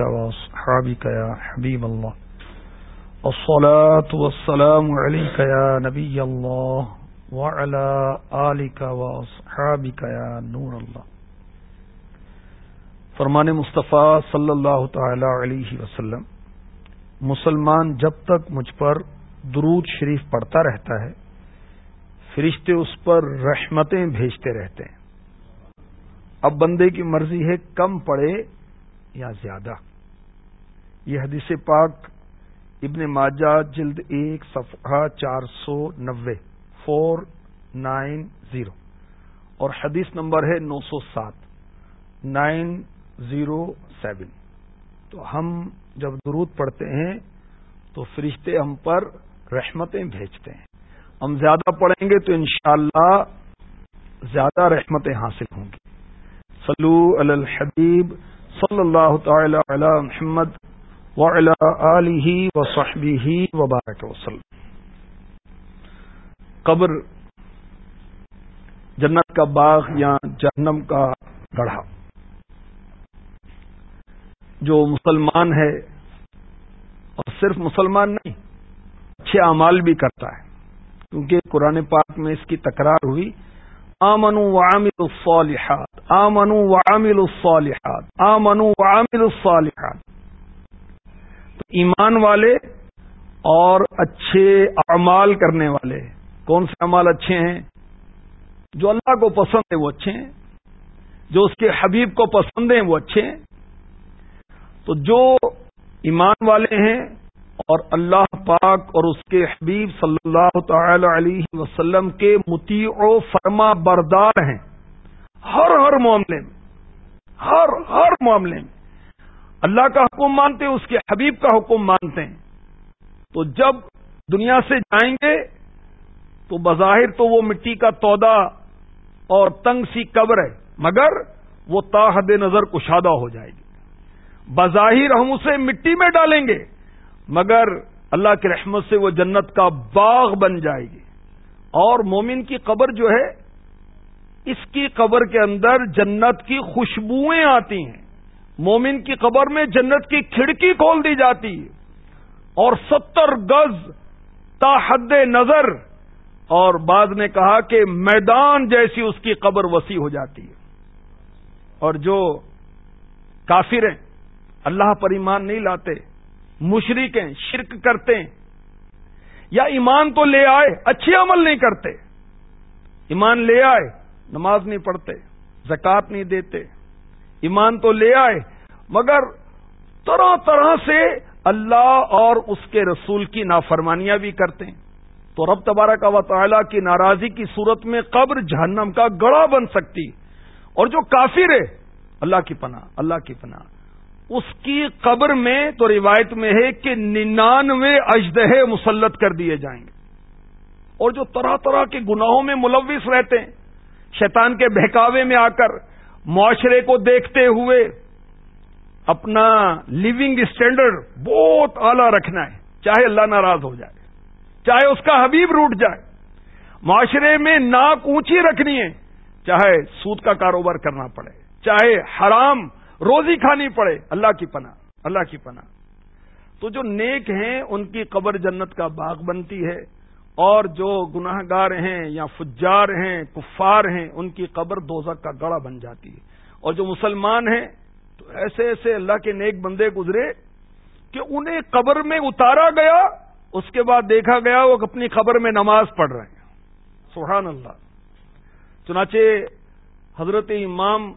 وأصحابك يا حبيب الله الصلاة والسلام عليك يا نبي الله وعلى آلك وأصحابك يا نور الله فرمان مصطفیٰ صلی اللہ تعالی علیہ وسلم، مسلمان جب تک مجھ پر درود شریف پڑھتا رہتا ہے، فرشتے اس پر رحمتیں بھیجتے رہتے ہیں۔ اب بندے کی مرضی ہے کم پڑے یا زیادہ۔ یہ حدیث پاک ابن ماجہ جلد ایک صفحہ چار سو نوے فور نائن زیرو اور حدیث نمبر ہے نو سو سات نائن زیرو سیون تو ہم جب درود پڑھتے ہیں تو فرشتے ہم پر رحمتیں بھیجتے ہیں۔ ہم زیادہ پڑھیں گے تو انشاءاللہ زیادہ رحمتیں حاصل ہوں گی۔ صلو علی الحبیب، صلی اللہ تعالی علی محمد۔ وعلی آلہ وصحبہ وبارک وسلم۔ قبر جنت کا باغ یا جہنم کا گڑھا۔ جو مسلمان ہے اور صرف مسلمان نہیں، اچھے اعمال بھی کرتا ہے۔ کیونکہ قرآن پاک میں اس کی تکرار ہوئی آمنو وعامل الصالحات آمنو وعامل الصالحات آمنو وعامل الصالحات۔ ایمان والے اور اچھے اعمال کرنے والے۔ کون سے اعمال اچھے ہیں؟ جو اللہ کو پسند ہے وہ اچھے ہیں، جو اس کے حبیب کو پسند ہیں وہ اچھے ہیں۔ تو جو ایمان والے ہیں اور اللہ پاک اور اس کے حبیب صلی اللہ تعالی علیہ وسلم کے متی و فرما بردار ہیں۔ ہر ہر معاملے میں، ہر ہر معاملے میں۔ اللہ کا حکم مانتے ہیں، اس کے حبیب کا حکم مانتے ہیں۔ تو جب دنیا سے جائیں گے، تو بظاہر تو وہ مٹی کا تودا اور تنگ سی قبر ہے، مگر وہ تاحد نظر کشادہ ہو جائے گی۔ بظاہر ہم اسے مٹی میں ڈالیں گے، مگر اللہ کی رحمت سے وہ جنت کا باغ بن جائے گی۔ اور مومن کی قبر جو ہے، اس کی قبر کے اندر جنت کی خوشبوئیں آتی ہیں۔ مومن کی قبر میں جنت کی کھڑکی کھول دی جاتی اور ستر گز تا حد نظر اور بعد نے کہا کہ میدان جیسی اس کی قبر وسیع ہو جاتی ہے اور جو کافر ہیں، اللہ پر ایمان نہیں لاتے مشرق ہیں، شرک کرتے ہیں، یا ایمان تو لے آئے، اچھے عمل نہیں کرتے، ایمان لے آئے، نماز نہیں پڑھتے زکات نہیں دیتے ایمان تو لے آئے، مگر طرح طرح سے اللہ اور اس کے رسول کی نافرمانیاں بھی کرتے ہیں۔ تو رب تبارہ کا وطالعہ کی ناراضی کی صورت میں قبر جہنم کا گڑا بن سکتی۔ اور جو کافر ہے، اللہ کی پناہ، اللہ کی پناہ۔ اس کی قبر میں تو روایت میں ہے کہ ننانوے اجدہ مسلط کر دیے جائیں گے۔ اور جو طرح طرح کے گناہوں میں ملوث رہتے ہیں، شیطان کے بہکاوے میں آ کر معاشرے کو دیکھتے ہوئے اپنا لیونگ اسٹینڈرڈ بہت اعلی رکھنا ہے۔ چاہے اللہ ناراض ہو جائے، چاہے اس کا حبیب روٹ جائے۔ معاشرے میں ناک اونچی رکھنی ہے، چاہے سود کا کاروبار کرنا پڑے، چاہے حرام روزی کھانی پڑے، اللہ کی پناہ، اللہ کی پناہ۔ تو جو نیک ہیں، ان کی قبر جنت کا باغ بنتی ہے۔ اور جو گناہ گار ہیں یا فجار ہیں، کفار ہیں، ان کی قبر دوزک کا گڑا بن جاتی ہے۔ اور جو مسلمان ہیں، تو ایسے ایسے اللہ کے نیک بندے گزرے کہ انہیں قبر میں اتارا گیا، اس کے بعد دیکھا گیا وہ اپنی قبر میں نماز پڑھ رہے ہیں۔ سبحان اللہ۔ چنانچہ حضرت امام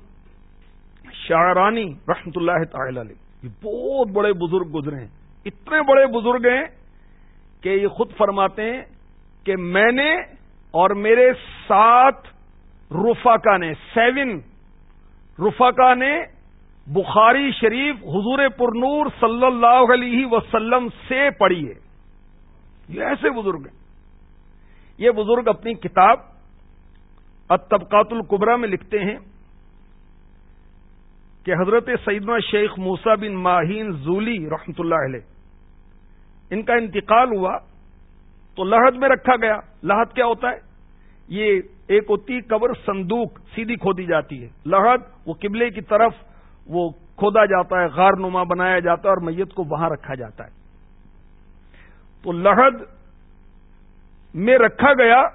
شاعرانی رحمت اللہ تعالی علیہ، یہ بہت بڑے بزرگ گزرے ہیں۔ اتنے بڑے بزرگ ہیں کہ یہ خود فرماتے ہیں کہ میں نے اور میرے ساتھ رفاقا نے، سیون رفاقا نے بخاری شریف حضور پرنور صلی اللہ علیہ وسلم سے پڑھی ہے۔ یہ ایسے بزرگ ہیں۔ یہ بزرگ اپنی کتاب اتبقات القبرا میں لکھتے ہیں کہ حضرت سیدنا شیخ موسا بن ماہین زولی رحمت اللہ علیہ، ان کا انتقال ہوا تو لہد میں رکھا گیا۔ لہد کیا ہوتا ہے؟ یہ ایک ہوتی قبر، صندوق سیدھی کھودی جاتی ہے۔ لہد، وہ قبلے کی طرف وہ کھودا جاتا ہے غار نما بنایا جاتا ہے اور میت کو وہاں رکھا جاتا ہے۔ تو لہد میں رکھا گیا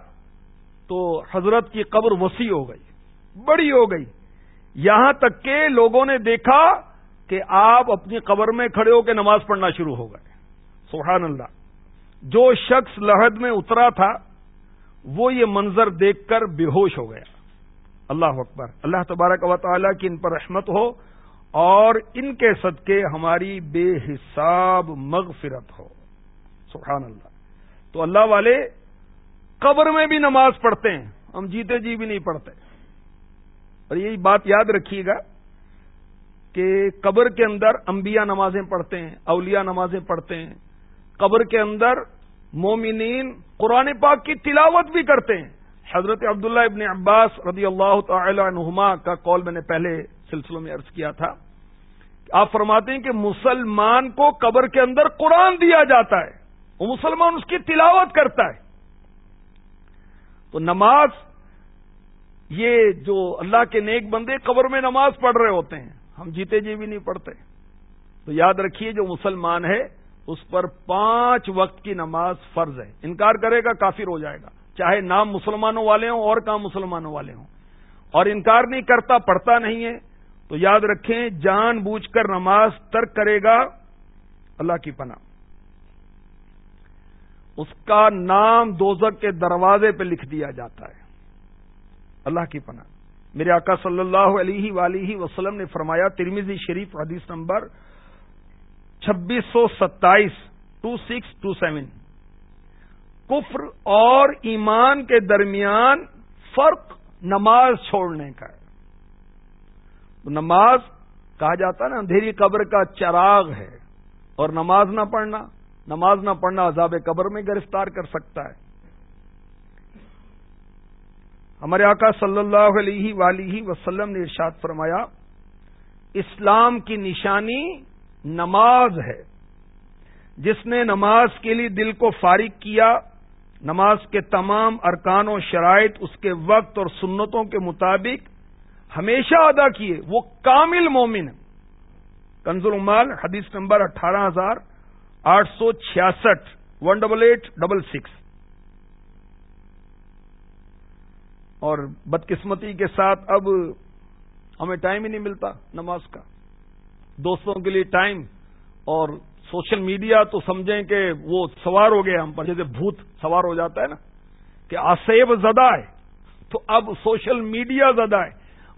تو حضرت کی قبر وسیع ہو گئی، بڑی ہو گئی۔ یہاں تک کہ لوگوں نے دیکھا کہ آپ اپنی قبر میں کھڑے ہو کے نماز پڑھنا شروع ہو گئے۔ سبحان اللہ۔ جو شخص لہد میں اترا تھا، وہ یہ منظر دیکھ کر بے ہوش ہو گیا۔ اللہ اکبر۔ اللہ تبارک و تعالیٰ کی ان پر رحمت ہو اور ان کے صدقے ہماری بے حساب مغفرت ہو۔ سبحان اللہ۔ تو اللہ والے قبر میں بھی نماز پڑھتے ہیں، ہم جیتے جی بھی نہیں پڑھتے۔ اور یہی بات یاد رکھیے گا کہ قبر کے اندر انبیاء نمازیں پڑھتے ہیں، اولیاء نمازیں پڑھتے ہیں۔ قبر کے اندر مومنین قرآن پاک کی تلاوت بھی کرتے ہیں۔ حضرت عبداللہ ابن عباس رضی اللہ تعالی عنہما کا کال میں نے پہلے سلسلوں میں عرض کیا تھا۔ آپ فرماتے ہیں کہ مسلمان کو قبر کے اندر قرآن دیا جاتا ہے۔ وہ مسلمان اس کی تلاوت کرتا ہے۔ تو نماز، یہ جو اللہ کے نیک بندے قبر میں نماز پڑھ رہے ہوتے ہیں، ہم جیتے جی بھی نہیں پڑھتے۔ تو یاد رکھیے جو مسلمان ہے اس پر پانچ وقت کی نماز فرض ہے۔ انکار کرے گا، کافر ہو جائے گا۔ چاہے نام مسلمانوں والے ہوں اور کام مسلمانوں والے ہوں۔ اور انکار نہیں کرتا، پڑھتا نہیں ہے۔ تو یاد رکھیں، جان بوجھ کر نماز ترک کرے گا اللہ کی پناہ۔ اس کا نام دوزک کے دروازے پہ لکھ دیا جاتا ہے۔ اللہ کی پناہ۔ میرے آقا صلی اللہ علیہ ولیہ وسلم نے فرمایا ترمیزی شریف حدیث نمبر چھبیس سو ستائیس ٹو سکس ٹو سیون۔ کفر اور ایمان کے درمیان فرق نماز چھوڑنے کا ہے۔ تو نماز کہا جاتا ہے نا، اندھیری قبر کا چراغ ہے۔ اور نماز نہ پڑھنا، نماز نہ پڑھنا عذاب قبر میں گرفتار کر سکتا ہے۔ ہمارے آقا صلی اللہ علیہ ولیہ وسلم نے ارشاد فرمایا، اسلام کی نشانی نماز ہے۔ جس نے نماز کے لیے دل کو فارغ کیا، نماز کے تمام ارکان و شرائط اس کے وقت اور سنتوں کے مطابق ہمیشہ ادا کیے۔ وہ کامل مومن کنز المال، حدیث نمبر اٹھارہ ہزار آٹھ سو چھیاسٹھ one double eight double six. اور بدقسمتی کے ساتھ اب ہمیں ٹائم ہی نہیں ملتا نماز کا۔ دوستوں کے لیے ٹائم اور سوشل میڈیا تو سمجھیں کہ وہ سوار ہو گیا ہم پر، جیسے بھوت سوار ہو جاتا ہے نا، کہ آسیب زدہ ہے، تو اب سوشل میڈیا زدہ ہے،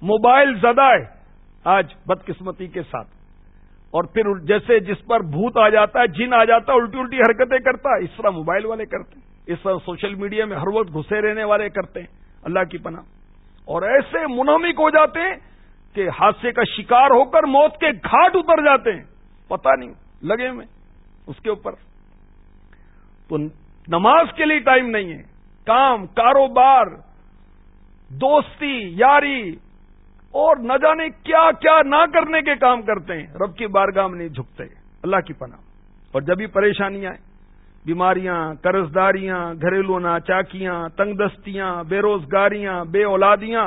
موبائل زدہ ہے، آج بدقسمتی کے ساتھ۔ اور پھر جیسے جس پر بھوت آ جاتا ہے، جن آ جاتا ہے، الٹی الٹی حرکتیں کرتا ہے، اس طرح موبائل والے کرتے ہیں۔ اس طرح سوشل میڈیا میں ہر وقت گھسے رہنے والے کرتے ہیں، اللہ کی پناہ۔ اور ایسے منہمک ہو جاتے ہیں کہ حادثے کا شکار ہو کر موت کے گھاٹ اتر جاتے ہیں۔ پتہ نہیں، لگے ہوئے اس کے اوپر۔ تو نماز کے لیے ٹائم نہیں ہے۔ کام، کاروبار، دوستی، یاری، اور نہ جانے کیا کیا نہ کرنے کے کام کرتے ہیں۔ رب کی بارگاہ میں نہیں جھکتے۔ اللہ کی پناہ۔ اور جب بھی پریشانیاں بیماریاں، قرضداریاں، گھریلو ناچاکیاں تنگ دستیاں بے روزگاریاں، بے اولادیاں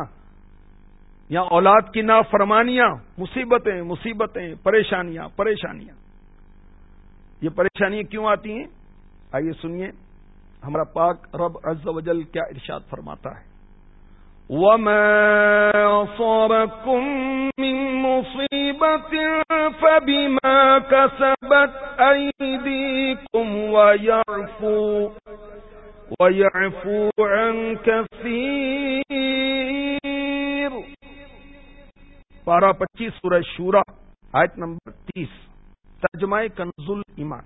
یا اولاد کی نافرمانیاں، مصیبتیں مصیبتیں، پریشانیاں پریشانیاں۔ یہ پریشانیاں کیوں آتی ہیں؟ آئیے سنیے، ہمارا پاک رب عز و جل کیا ارشاد فرماتا ہے۔ پارہ پچیس سورہ شورا، آیت نمبر تیس، ترجمہ کنزل ایمان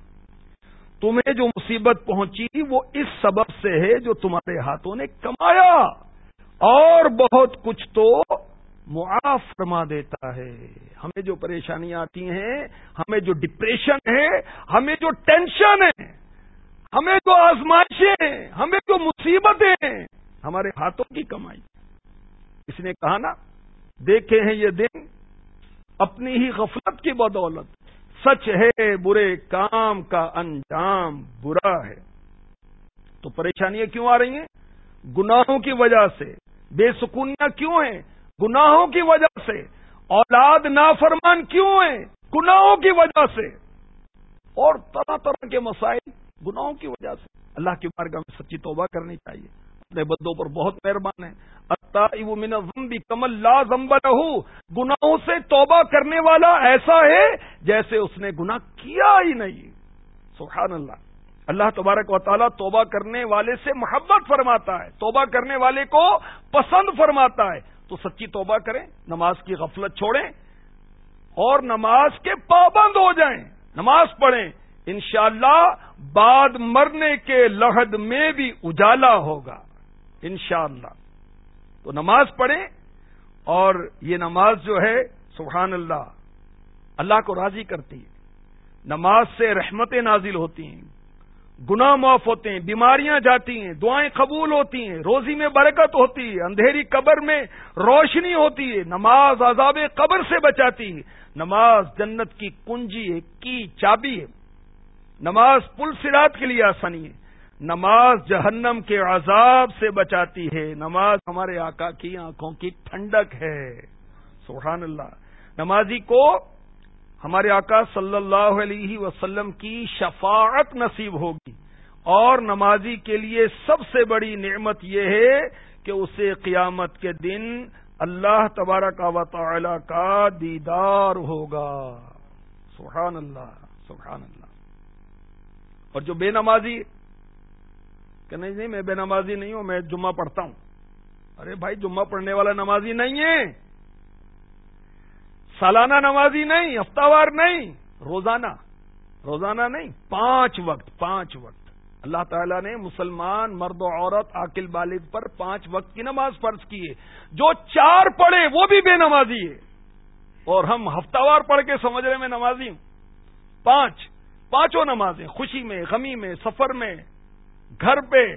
تمہیں جو مصیبت پہنچی وہ اس سبب سے ہے جو تمہارے ہاتھوں نے کمایا۔ اور بہت کچھ تو معاف فرما دیتا ہے۔ ہمیں جو پریشانیاں آتی ہیں، ہمیں جو ڈپریشن ہے، ہمیں جو ٹینشن ہے، ہمیں جو آزمائشیں، ہمیں جو مصیبتیں، ہمارے ہاتھوں کی کمائی۔ اس نے کہا نا دیکھے ہیں یہ دن، اپنی ہی غفلت کی بدولت۔ سچ ہے، برے کام کا انجام برا ہے۔ تو پریشانیاں کیوں آ رہی ہیں؟ گناہوں کی وجہ سے۔ بے سکونیاں کیوں ہیں؟ گناہوں کی وجہ سے۔ اولاد نافرمان کیوں ہیں؟ گناہوں کی وجہ سے۔ اور طرح طرح کے مسائل گناہوں کی وجہ سے۔ اللہ کی مارگاہ میں سچی توبہ کرنی چاہیے۔ اپنے بدوں پر بہت مہربان ہے بھی کمل لا زمبل گناہوں سے توبہ کرنے والا ایسا ہے جیسے اس نے گناہ کیا ہی نہیں۔ سبحان اللہ اللہ تبارک و تعالیٰ توبہ کرنے والے سے محبت فرماتا ہے۔ توبہ کرنے والے کو پسند فرماتا ہے۔ تو سچی توبہ کریں، نماز کی غفلت چھوڑیں اور نماز کے پابند ہو جائیں۔ نماز پڑھیں۔ انشاءاللہ بعد مرنے کے لحد میں بھی اجالا ہوگا۔ انشاءاللہ۔ تو نماز پڑھیں اور یہ نماز جو ہے، سبحان اللہ اللہ کو راضی کرتی ہے۔ نماز سے رحمتیں نازل ہوتی ہیں، گناہ معاف ہوتے ہیں، بیماریاں جاتی ہیں، دعائیں قبول ہوتی ہیں، روزی میں برکت ہوتی ہے، اندھیری قبر میں روشنی ہوتی ہے، نماز عذاب قبر سے بچاتی ہے۔ نماز جنت کی کنجی ہے، کی چابی ہے۔ نماز پل سرات کے لیے آسانی ہے۔ نماز جہنم کے عذاب سے بچاتی ہے۔ نماز ہمارے آقا کی آنکھوں کی ٹھنڈک ہے۔ سبحان اللہ۔ نمازی کو ہمارے آقا صلی اللہ علیہ وسلم کی شفاعت نصیب ہوگی۔ اور نمازی کے لیے سب سے بڑی نعمت یہ ہے کہ اسے قیامت کے دن اللہ تبارک و تعالی کا دیدار ہوگا۔ سبحان اللہ سبحان اللہ۔ اور جو بے نمازی کہ نہیں نہیں، میں بے نمازی نہیں ہوں، میں جمعہ پڑھتا ہوں۔ ارے بھائی، جمعہ پڑھنے والا نمازی نہیں ہے۔ سالانہ نمازی نہیں ہفتہ وار نہیں، روزانہ روزانہ نہیں، پانچ وقت پانچ وقت۔ اللہ تعالیٰ نے مسلمان، مرد و عورت، عاقل، بالغ پر پانچ وقت کی نماز فرض کی ہے۔ جو چار پڑھے، وہ بھی بے نمازی ہے۔ اور ہم ہفتہ وار پڑھ کے سمجھ میں نمازی ہوں۔ پانچ، پانچوں نمازیں، خوشی میں، غمی میں، سفر میں گھر پہ،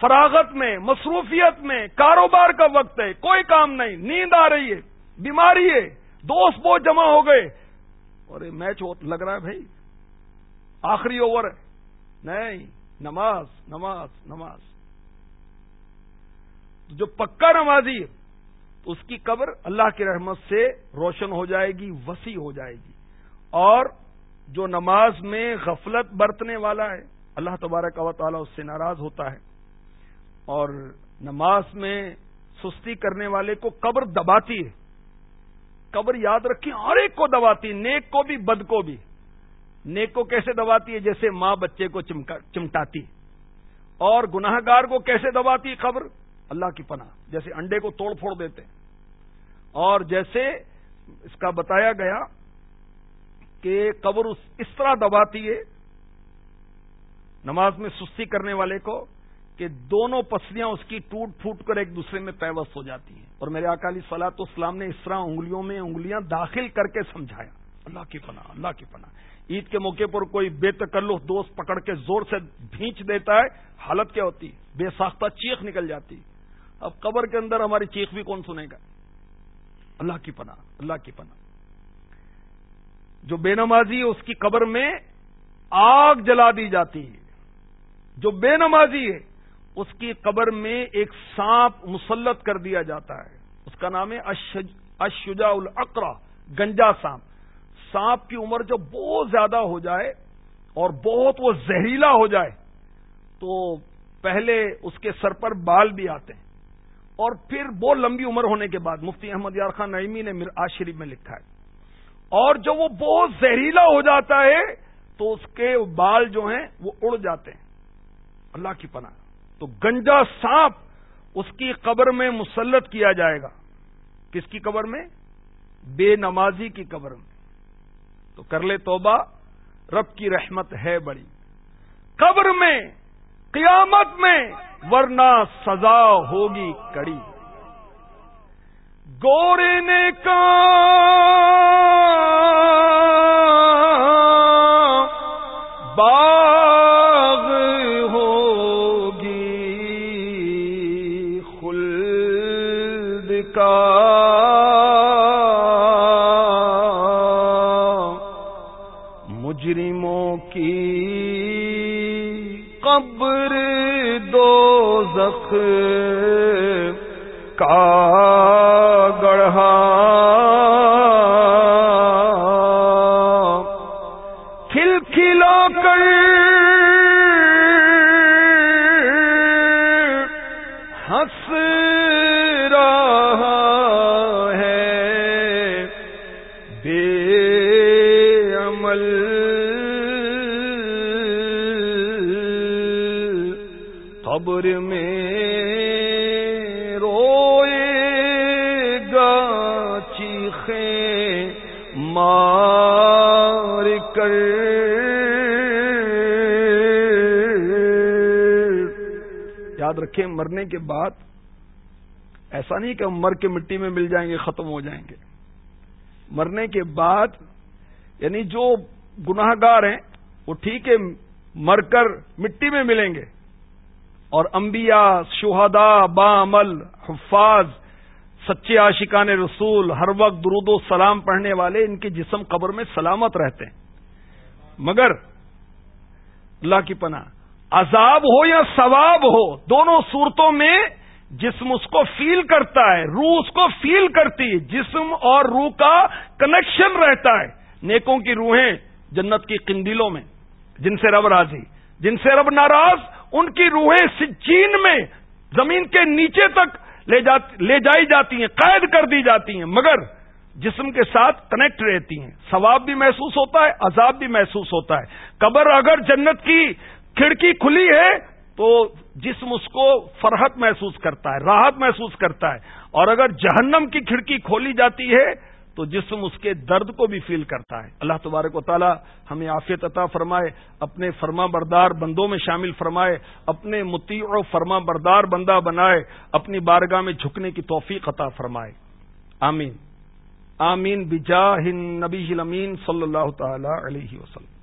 فراغت میں، مصروفیت میں، کاروبار کا وقت ہے، کوئی کام نہیں، نیند آ رہی ہے، بیماری ہے، دوست بہت جمع ہو گئے۔ اور یہ میچ لگ رہا ہے بھائی، آخری اوور ہے۔ نہیں، نماز نماز نماز۔ جو پکا نمازی ہے تو اس کی قبر اللہ کی رحمت سے روشن ہو جائے گی، وسیع ہو جائے گی۔ اور جو نماز میں غفلت برتنے والا ہے اللہ تبارک و تعالیٰ اس سے ناراض ہوتا ہے اور نماز میں سستی کرنے والے کو قبر دباتی ہے۔ قبر یاد رکھیں، ہر ایک کو دباتی نیک کو بھی، بد کو بھی۔ نیک کو کیسے دباتی ہے؟ جیسے ماں بچے کو چمٹاتی۔ اور گناہ گار کو کیسے دباتی قبر؟ اللہ کی پناہ۔ جیسے انڈے کو توڑ پھوڑ دیتے۔ اور جیسے اس کا بتایا گیا کہ قبر اس طرح دباتی ہے نماز میں سستی کرنے والے کو کہ دونوں پسلیاں اس کی ٹوٹ پھوٹ کر ایک دوسرے میں پیوست ہو جاتی ہیں۔ اور میرے اکالی سلاط اسلام نے اس طرح انگلیوں میں انگلیاں داخل کر کے سمجھایا۔ اللہ کی پناہ، اللہ کی پناہ۔ عید کے موقع پر کوئی بے تکلف دوست پکڑ کے زور سے بھینچ دیتا ہے، حالت کیا ہوتی؟ بے ساختہ چیخ نکل جاتی۔ اب قبر کے اندر ہماری چیخ بھی کون سنے گا؟ اللہ کی پناہ، اللہ کی پناہ۔ جو بے نمازی اس کی قبر میں آگ جلا دی جاتی ہے۔ جو بے نمازی ہے، اس کی قبر میں ایک سانپ مسلط کر دیا جاتا ہے۔ اس کا نام ہے اشجا القرا گنجا سانپ۔ سانپ کی عمر جب بہت زیادہ ہو جائے اور بہت وہ زہریلا ہو جائے، تو پہلے اس کے سر پر بال بھی آتے ہیں۔ اور پھر بہت لمبی عمر ہونے کے بعد مفتی احمد یار خان نعیمی نے شریف میں لکھا ہے۔ اور جب وہ بہت زہریلا ہو جاتا ہے، تو اس کے بال جو ہیں وہ اڑ جاتے ہیں۔ اللہ کی پناہ۔ تو گنجا سانپ اس کی قبر میں مسلط کیا جائے گا۔ کس کی قبر میں؟ بے نمازی کی قبر میں۔ تو کر لے توبہ، رب کی رحمت ہے بڑی۔ قبر میں، قیامت میں ورنہ سزا ہوگی کڑی۔ گورے نے کا کا گڑھا مار کر۔ یاد رکھیں، مرنے کے بعد ایسا نہیں کہ ہم مر کے مٹی میں مل جائیں گے، ختم ہو جائیں گے۔ مرنے کے بعد یعنی جو گناہ گار ہیں، وہ ٹھیک ہے، مر کر مٹی میں ملیں گے۔ اور انبیاء، شہداء با عمل حفاظ سچے عاشقان رسول، ہر وقت درود و سلام پڑھنے والے ان کے جسم قبر میں سلامت رہتے ہیں۔ مگر اللہ کی پناہ، عذاب ہو یا ثواب ہو، دونوں صورتوں میں جسم اس کو فیل کرتا ہے، روح اس کو فیل کرتی ہے، جسم اور روح کا کنیکشن رہتا ہے۔ نیکوں کی روحیں جنت کی قندیلوں میں، جن سے رب راضی، جن سے رب ناراض، ان کی روحیں سجین میں، زمین کے نیچے تک لے لے جائی جاتی ہیں، قید کر دی جاتی ہیں، مگر جسم کے ساتھ کنیکٹ رہتی ہیں۔ ثواب بھی محسوس ہوتا ہے، عذاب بھی محسوس ہوتا ہے۔ قبر اگر جنت کی کھڑکی کھلی ہے تو جسم اس کو فرحت محسوس کرتا ہے، راحت محسوس کرتا ہے۔ اور اگر جہنم کی کھڑکی کھولی جاتی ہے تو جسم اس کے درد کو بھی فیل کرتا ہے۔ اللہ تبارک و تعالی ہمیں عافیت عطا فرمائے، اپنے فرما بردار بندوں میں شامل فرمائے، اپنے متی و فرما بردار بندہ بنائے، اپنی بارگاہ میں جھکنے کی توفیق عطا فرمائے۔ آمین۔ آمین بجاہ نبی امین صلی اللہ تعالی علیہ وسلم۔